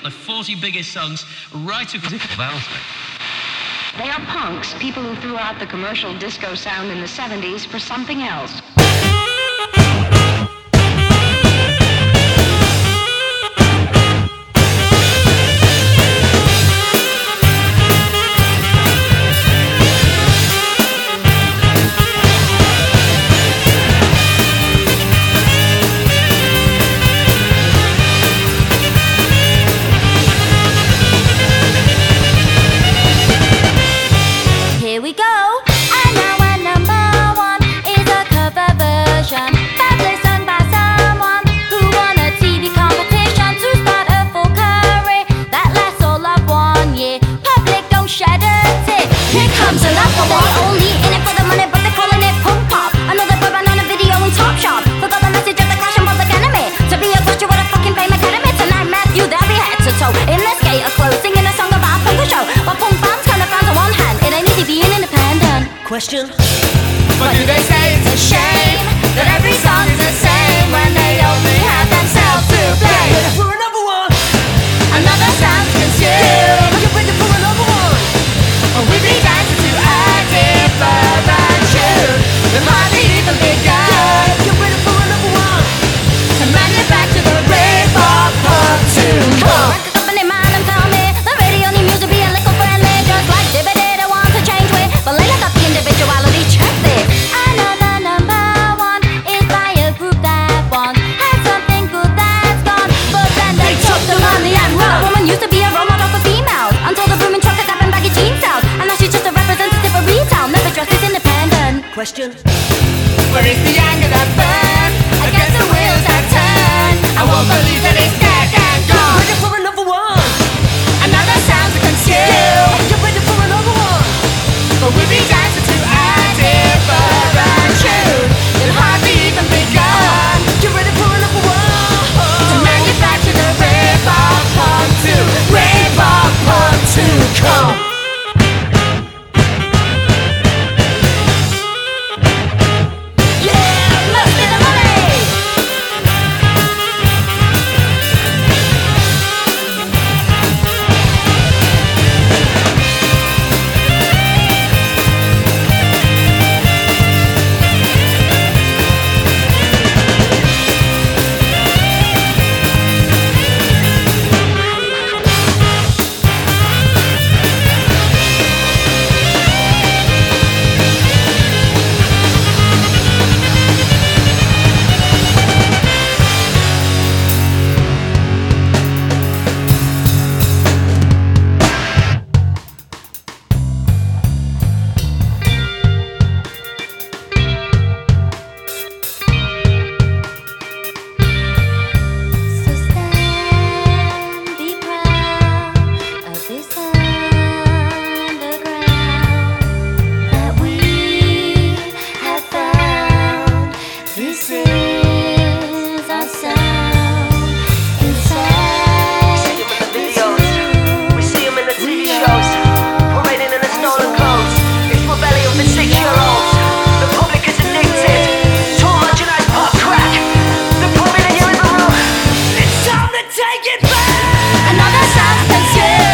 got the 40 biggest songs right across. They are punks, people who threw out the commercial disco sound in the 70s for something else. Comes another one. Only in it for the money, but they're calling it punk pop. Another boy band on a video in Top Shop. Forgot the message of the clash and public enemy. To be a graduate of fucking fame academy tonight, Matthew, they'll be head to toe in their skater clothes, singing a song about a punk show. But punk fans kind of fans on one hand, it ain't easy being independent. Question? But do they say it's a shame that every song is the same when they only have themselves to blame? Question? Where is the anger that burns against the wheels that turn? I won't believe that it's dead Another substance Yeah.